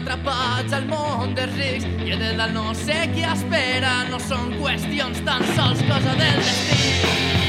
atrapats al món dels rics i en el no sé qui espera no són qüestions tan sols cosa del destí.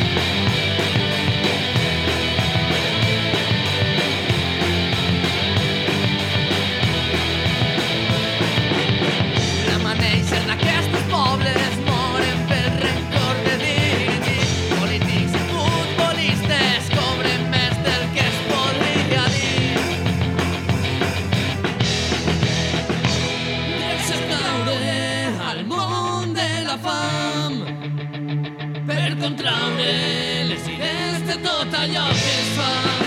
la fam per contraure les idees de tot allò que es fa.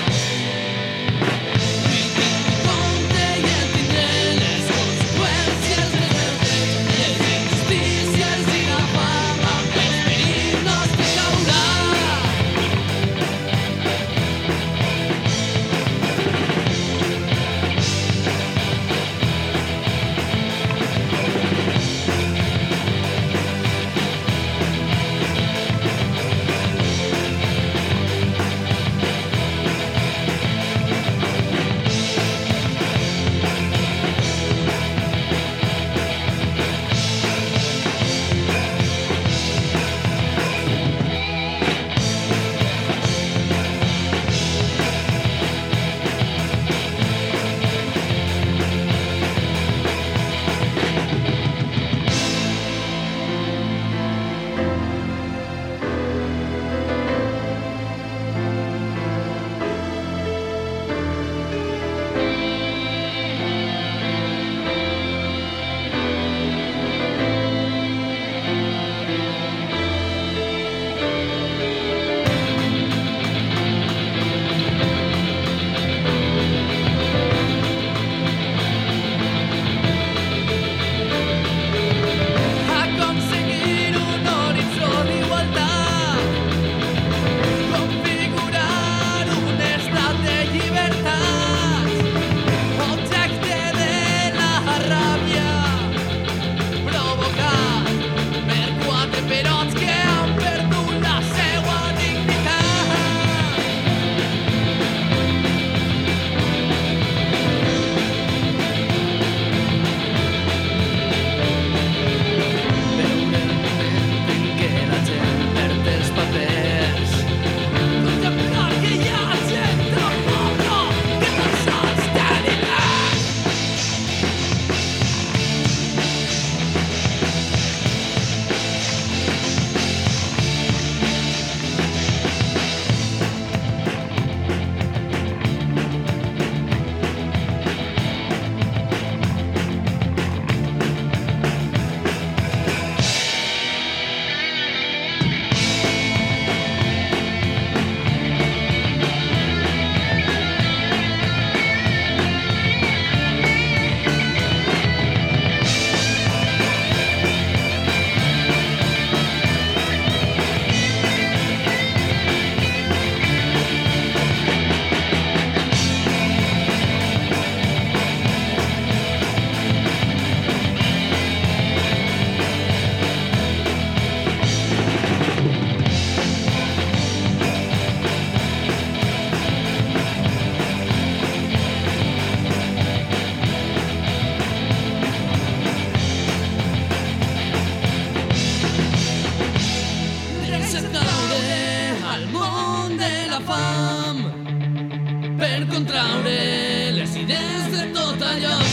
contraure les idees de tot allò.